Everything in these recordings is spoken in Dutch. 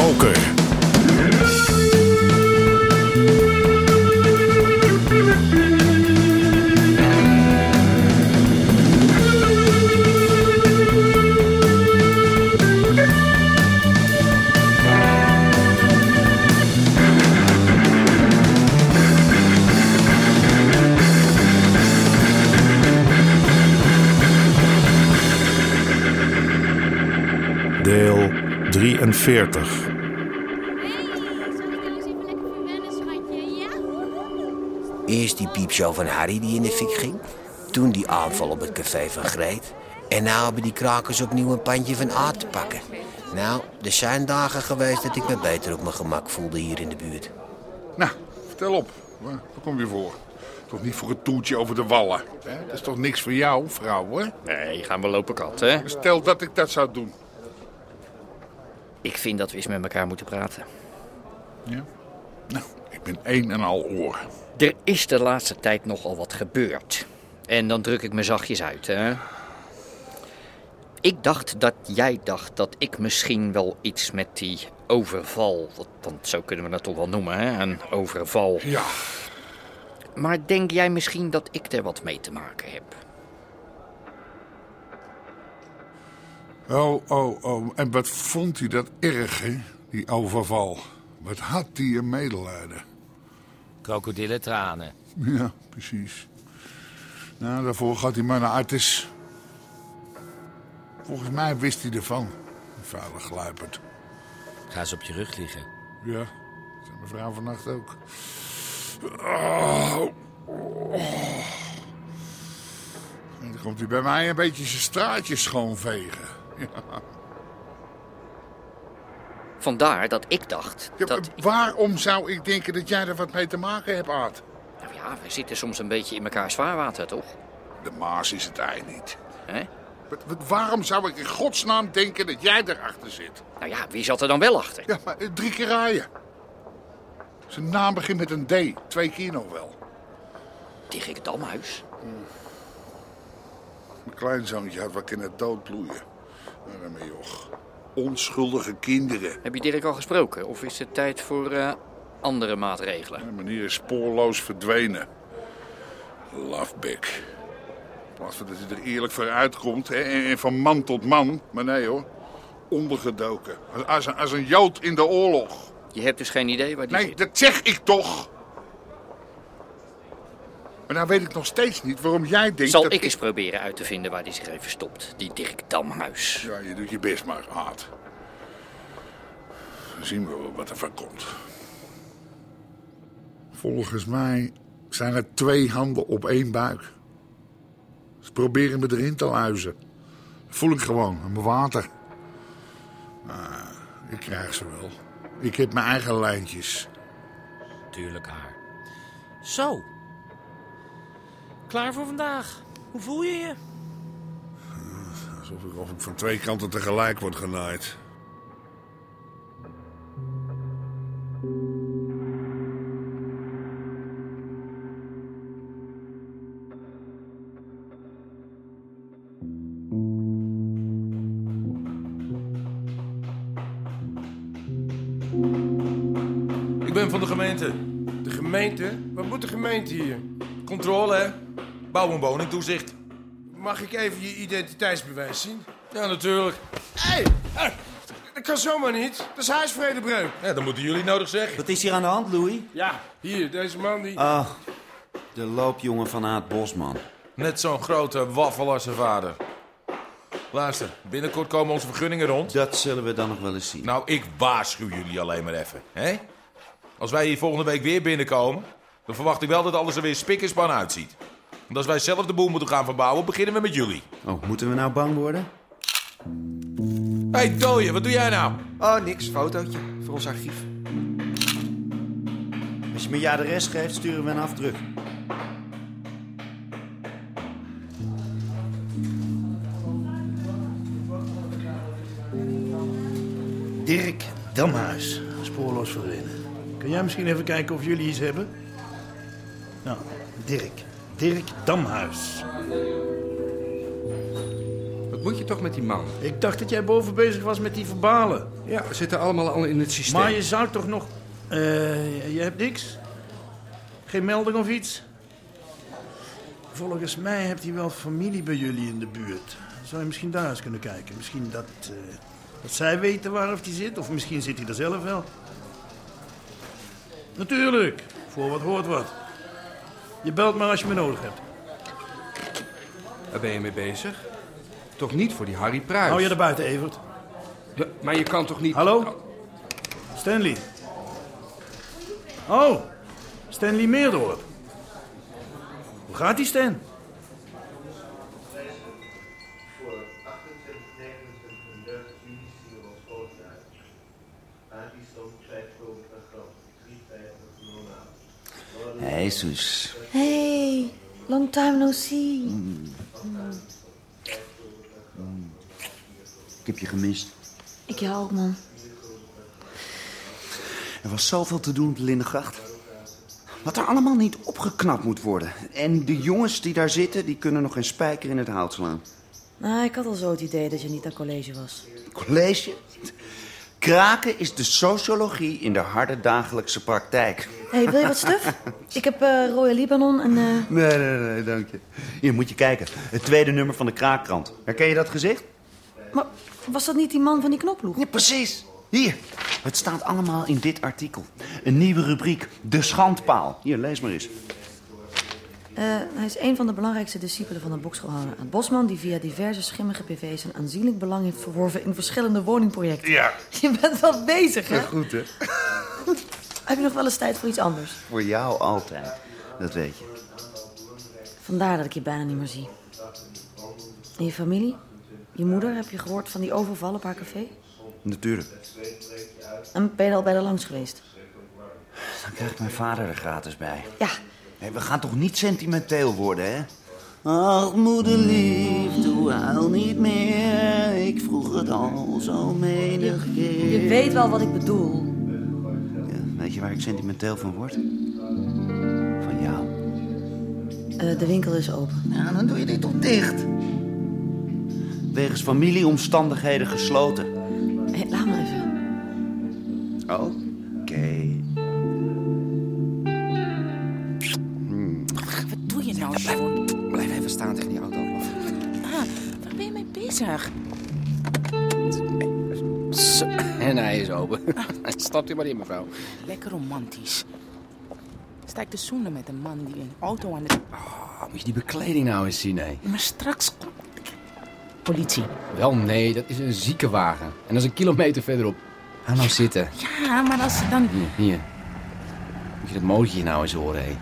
Moker. Deel 43. Eerst die piepshow van Harry die in de fik ging. Toen die aanval op het café van Greet. En nou hebben die krakers opnieuw een pandje van Aard te pakken. Nou, er zijn dagen geweest dat ik me beter op mijn gemak voelde hier in de buurt. Nou, vertel op. Waar, waar kom je voor? Toch niet voor een toertje over de wallen? Hè? Dat is toch niks voor jou, vrouw, hè? Nee, gaan we lopen kat, hè? Stel dat ik dat zou doen. Ik vind dat we eens met elkaar moeten praten. Ja? Nou, ben één en al oor. Er is de laatste tijd nogal wat gebeurd. En dan druk ik me zachtjes uit, hè? Ik dacht dat jij dacht dat ik misschien wel iets met die overval, want- zo kunnen we dat toch wel noemen, hè? Een overval. Ja, Maar denk jij misschien dat ik er wat mee te maken heb? Oh, oh, oh. En wat vond hij dat erg, hè? Die overval. Wat had hij een medelijden. Krokodillentranen. Ja, precies. Nou, daarvoor gaat hij maar naar artis. Volgens mij wist hij ervan. Vuile gluiperd. Ga eens op je rug liggen. Ja, dat zei mijn vrouw vannacht ook. Oh. Oh. En dan komt hij bij mij een beetje zijn straatjes schoonvegen. Ja. Vandaar dat ik dacht Ja, dat... Waarom zou ik denken dat jij er wat mee te maken hebt, Aad? Nou ja, we zitten soms een beetje in elkaar zwaarwater, toch? De Maas is het ei niet. Hè? Waarom zou ik in godsnaam denken dat jij erachter zit? Nou ja, wie zat er dan wel achter? Ja, maar eh, drie keer raaien. Zijn naam begint met een D. Twee keer nog wel. Dirk Damhuis? Mijn kleinzoontje had wat kunnen doodbloeien. Arme joch. Onschuldige kinderen. Heb je Dirk al gesproken? Of is het tijd voor eh, andere maatregelen? De meneer is spoorloos verdwenen. Lafbek. In plaats van dat hij er eerlijk voor uitkomt hè, en, van man tot man. Maar nee hoor, ondergedoken. Als, als, een, als een jood in de oorlog. Je hebt dus geen idee waar die Nee, zit? dat zeg ik toch. Maar nou weet ik nog steeds niet waarom jij denkt Zal dat ik eens proberen uit te vinden waar die zich heeft verstopt? Die Dirk Damhuis. Ja, je doet je best maar, Haat. Dan zien we wel wat er van komt. Volgens mij zijn er twee handen op één buik. Ze proberen me erin te luizen. Dat voel ik gewoon, aan mijn water. Ah, ik krijg ze wel. Ik heb mijn eigen lijntjes. Tuurlijk haar. Zo. Klaar voor vandaag. Hoe voel je je? Alsof ik, van twee kanten tegelijk word genaaid. Ik ben van de gemeente. De gemeente? Wat moet de gemeente hier? Controle, hè? Bouw- en woningtoezicht. Mag ik even je identiteitsbewijs zien? Ja, natuurlijk. Hé! Hey, dat kan zomaar niet. Dat is huisvredebreuk. Ja, dan moeten jullie nodig zeggen. Wat is hier aan de hand, Louis? Ja, hier, deze man die... Ah, de loopjongen van Aad Bosman. Net zo'n grote waffel als zijn vader. Luister, binnenkort komen onze vergunningen rond. Dat zullen we dan nog wel eens zien. Nou, ik waarschuw jullie alleen maar even, hè? Als wij hier volgende week weer binnenkomen... dan verwacht ik wel dat alles er weer spik en span uitziet. Want als wij zelf de boel moeten gaan verbouwen, beginnen we met jullie. Oh, moeten we nou bang worden? Hé, hey, Dooie, wat doe jij nou? Oh, niks. Fotootje voor ons archief. Als je me je adres geeft, sturen we een afdruk. Dirk Damhuis, spoorloos verdwenen. Kun jij misschien even kijken of jullie iets hebben? Nou, Dirk. Dirk Damhuis. Wat moet je toch met die man? Ik dacht dat jij boven bezig was met die verbalen. Ja, we zitten allemaal al in het systeem. Maar je zou toch nog... Eh, je hebt niks? Geen melding of iets? Volgens mij hebt hij wel familie bij jullie in de buurt. Zou je misschien daar eens kunnen kijken? Misschien dat, eh, dat zij weten waar of hij zit, of misschien zit hij er zelf wel. Natuurlijk, voor wat hoort wat. Je belt maar als je me nodig hebt. Waar ben je mee bezig? Toch niet voor die Harry Pruis? Hou je er buiten, Evert? Ja, maar je kan toch niet... Hallo? Stanley? Oh, Stanley Meerdorp. Hoe gaat die, Stan? Hey, Soes. Hey, long time no see. Ik heb je gemist. Ik jou ook, man. Er was zoveel te doen op de Lindengracht. Wat er allemaal niet opgeknapt moet worden. En de jongens die daar zitten, die kunnen nog geen spijker in het hout slaan. Nou, ik had al zo het idee dat je niet aan college was. College? Kraken is de sociologie in de harde dagelijkse praktijk. hey, wil je wat stuf? Ik heb eh rode Libanon en... eh, Nee, nee, nee, dank je. Hier moet je kijken. Het tweede nummer van de Kraakkrant. Herken je dat gezicht? Maar was dat niet die man van die knoploeg? Ja, precies. Hier. Het staat allemaal in dit artikel. Een nieuwe rubriek. De schandpaal. Hier, lees maar eens. Eh, hij is een van de belangrijkste discipelen van de bokschoolhouder aan Bosman... die via diverse schimmige PV's een aanzienlijk belang heeft verworven... in verschillende woningprojecten. Ja. Je bent wel bezig, hè? Goed, hè? Heb je nog wel eens tijd voor iets anders? Voor jou altijd. Dat weet je. Vandaar dat ik je bijna niet meer zie. En je familie? Je moeder, heb je gehoord van die overval op haar café? Natuurlijk. En ben je er al bij de langs geweest? Dan krijgt mijn vader er gratis bij. Ja. Hey, we gaan toch niet sentimenteel worden, hè? Ach, moederlief, doe huil niet meer. Ik vroeg het al zo menig keer. Je weet wel wat ik bedoel. Ja, weet je waar ik sentimenteel van word? Van jou. Eh, de winkel is open. Ja, dan doe je dit toch dicht? Wegens familieomstandigheden gesloten. Hé, laat me even. Oké. Staan tegen die auto. Ah, waar ben je mee bezig? Zo, en hij is open. Stapt u maar in, mevrouw. Lekker romantisch. Sta ik te zoenen met een man die een auto aan het... Oh, moet je die bekleding nou eens zien, hè? Maar straks komt... Politie. Wel, nee, dat is een ziekenwagen. En dat is een kilometer verderop. Ga nou zitten. Ja, maar als ze dan... Hier, hier. Moet je dat motortje nou eens horen, hé?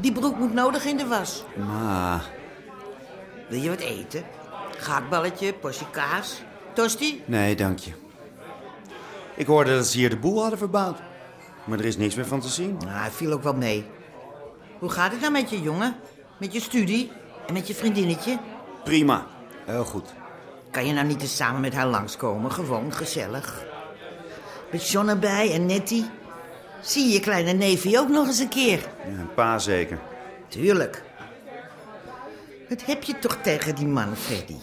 Die broek moet nodig in de was. Ma, Wil je wat eten? Gaakballetje, portie kaas, tosti? nee, dank je. Ik hoorde dat ze hier de boel hadden verbouwd. Maar er is niks meer van te zien. Nou, hij viel ook wel mee. Hoe gaat het nou met je jongen? Met je studie? En met je vriendinnetje? Prima. Heel goed. Kan je nou niet eens samen met haar langskomen? Gewoon gezellig. Met John erbij en Nettie. Zie je je kleine neefje ook nog eens een keer? Ja, een pa zeker. Tuurlijk. Wat heb je toch tegen die man, Freddy?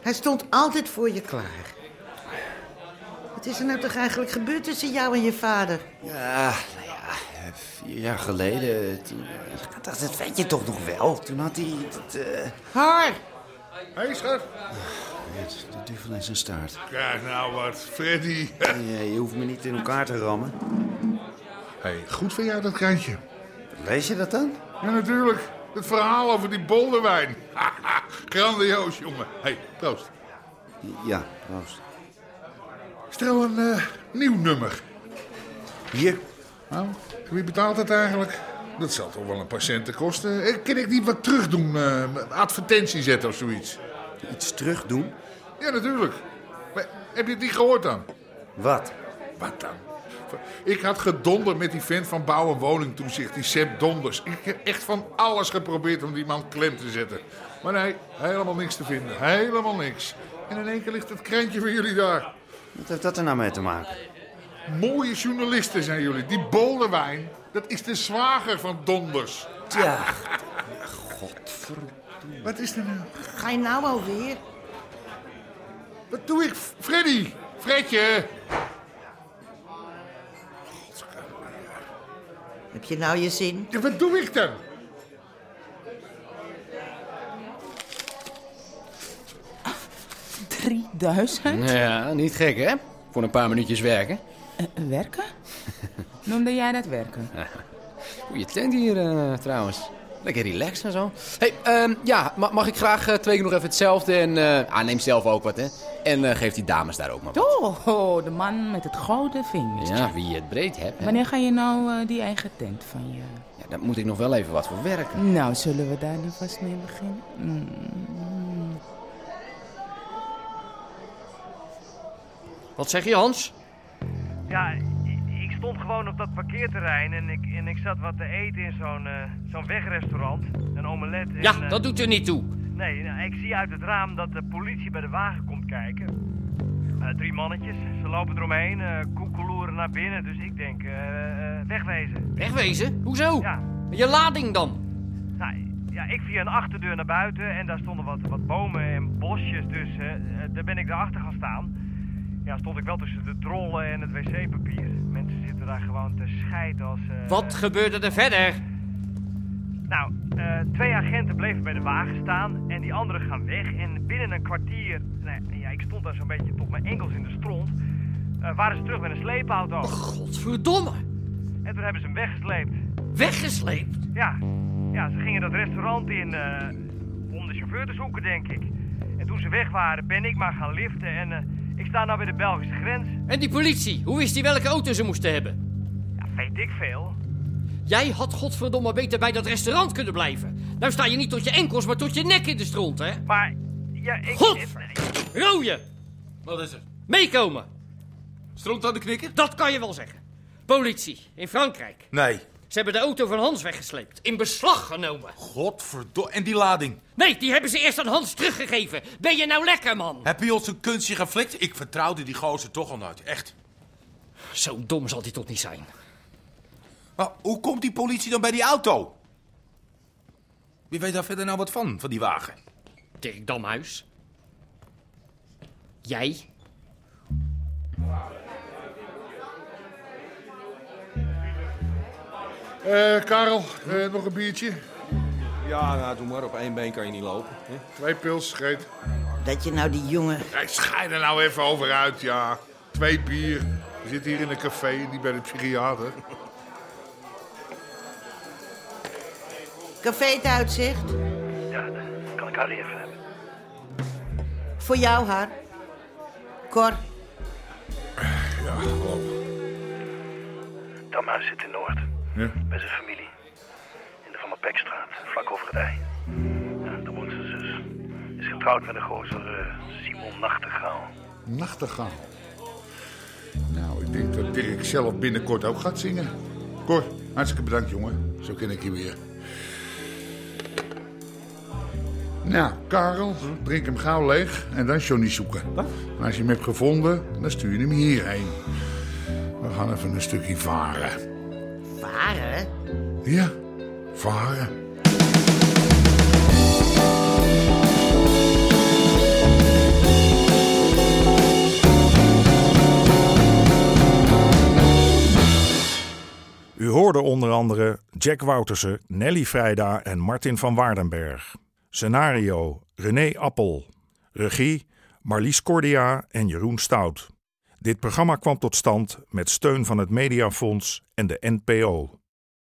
Hij stond altijd voor je klaar. Wat is er nou toch eigenlijk gebeurd tussen jou en je vader? Ja, nou ja, vier jaar geleden. Toen, eh, dat, dat weet je toch nog wel? Toen had hij... Dat, eh, Haar! Hé, hey, schat. de duvel in zijn staart. Kijk nou wat, Freddy. Ja, je hoeft me niet in elkaar te rammen. Hey, goed van jou dat krantje. Lees je dat dan? Ja, natuurlijk. Het verhaal over die bolderwijn. Grandioos, jongen. hey, proost. Ja, proost. Stel een eh, nieuw nummer. Hier. Nou, wie betaalt het eigenlijk? Dat zal toch wel een patiënten kosten. Eh, Kan ik niet wat terug doen? eh, advertentie zetten of zoiets? Iets terug doen? Ja, natuurlijk. Maar heb je het niet gehoord dan? Wat? Wat dan? Ik had gedonder met die vent van Bouw en Woning Toezicht, die Sepp Donders. Ik heb echt van alles geprobeerd om die man klem te zetten. Maar nee, helemaal niks te vinden. Helemaal niks. En in één keer ligt het krantje van jullie daar. Wat heeft dat er nou mee te maken? Mooie journalisten zijn jullie. Die Bolderwijn, dat is de zwager van Donders. Tja. Godverdomme. Wat is er nou? Ga je nou alweer? Wat doe ik? Freddy! Fredje! Heb je nou je zin? Ja, wat doe ik dan? Drieduizend? Ja, niet gek hè? Voor een paar minuutjes werken. Eh, werken? Noemde jij dat werken? Goeie tent hier eh, trouwens. Lekker relaxed en zo. hey, ehm, ja, ma- mag ik graag eh, twee keer nog even hetzelfde en... eh, ah, neem zelf ook wat, hè. En eh, geef die dames daar ook maar wat. Oh, de man met het gouden vingertje. Ja, wie het breed hebt, hè. Wanneer ga je nou eh, die eigen tent van je... Ja, daar moet ik nog wel even wat voor werken. Nou, zullen we daar nu vast mee beginnen? Mm. Wat zeg je, Hans? Ja, stond gewoon op dat parkeerterrein en ik, en ik zat wat te eten in zo'n eh, zo'n wegrestaurant. Een omelet. En, Ja, eh, dat doet er niet toe. Nee, nou, ik zie uit het raam dat de politie bij de wagen komt kijken. Eh, drie mannetjes, ze lopen eromheen, eh koekeloeren naar binnen, dus ik denk, wegwezen. Wegwezen? Hoezo? Ja. Je lading dan? Nou, ja, ik via een achterdeur naar buiten en daar stonden wat, wat bomen en bosjes, dus daar ben ik daarachter gaan staan. Ja, stond ik wel tussen de trollen en het wc-papier. Daar gewoon te scheiden als... eh, Wat gebeurde er verder? Nou, eh, twee agenten bleven bij de wagen staan en die anderen gaan weg. En binnen een kwartier, nou, ja, ik stond daar zo'n beetje tot mijn enkels in de stront, eh, waren ze terug met een sleepauto. Godverdomme! En toen hebben ze hem weggesleept. Weggesleept? Ja, ja ze gingen dat restaurant in om de chauffeur te zoeken, denk ik. En toen ze weg waren, ben ik maar gaan liften en ik sta nou bij de Belgische grens. En die politie, hoe wist die welke auto ze moesten hebben? Ja, weet ik veel. Jij had godverdomme beter bij dat restaurant kunnen blijven. Nou sta je niet tot je enkels, maar tot je nek in de stront, hè? Maar, ja, ik... Godver... Rooie! Wat is er? Meekomen! Stront aan de knikker? Dat kan je wel zeggen. Politie, in Frankrijk. Nee. Ze hebben de auto van Hans weggesleept. In beslag genomen. Godverdomme. En die lading? Nee, die hebben ze eerst aan Hans teruggegeven. Ben je nou lekker, man? Heb je ons een kunstje geflikt? Ik vertrouwde die gozer toch al nooit. Echt. Zo dom zal die toch niet zijn? Maar hoe komt die politie dan bij die auto? Wie weet daar verder nou wat van, van die wagen? Dirk Damhuis. Jij? Eh, Karel, eh, nog een biertje? Ja, nou, doe maar. Op één been kan je niet lopen. Hè? Twee pils, scheet. Dat je nou die jongen... Ik schijn er nou even over uit, ja. Twee bier. We zitten hier in een café, niet bij de psychiater. Café het uitzicht. Ja, kan ik haar even hebben. Voor jou, Har. Cor. Ja, klopt. Damhuis zit in Noord. Ja? Bij zijn familie. In de Van der Pekstraat, vlak over het ei. Ja, daar woont zijn zus. Is getrouwd met een gozer eh, Simon Nachtegaal. Nachtegaal. Nou, ik denk dat Dirk zelf binnenkort ook gaat zingen. Cor, hartstikke bedankt, jongen. Zo ken ik je weer. Nou, Karel, drink hem gauw leeg en dan Johnny zoeken. En als je hem hebt gevonden, dan stuur je hem hierheen. We gaan even een stukje varen. Ja, varen. U hoorde onder andere Jack Woutersen, Nelly Vrijda en Martin van Waardenberg. Scenario René Appel. Regie Marlies Cordia en Jeroen Stout. Dit programma kwam tot stand met steun van het Mediafonds en de NPO.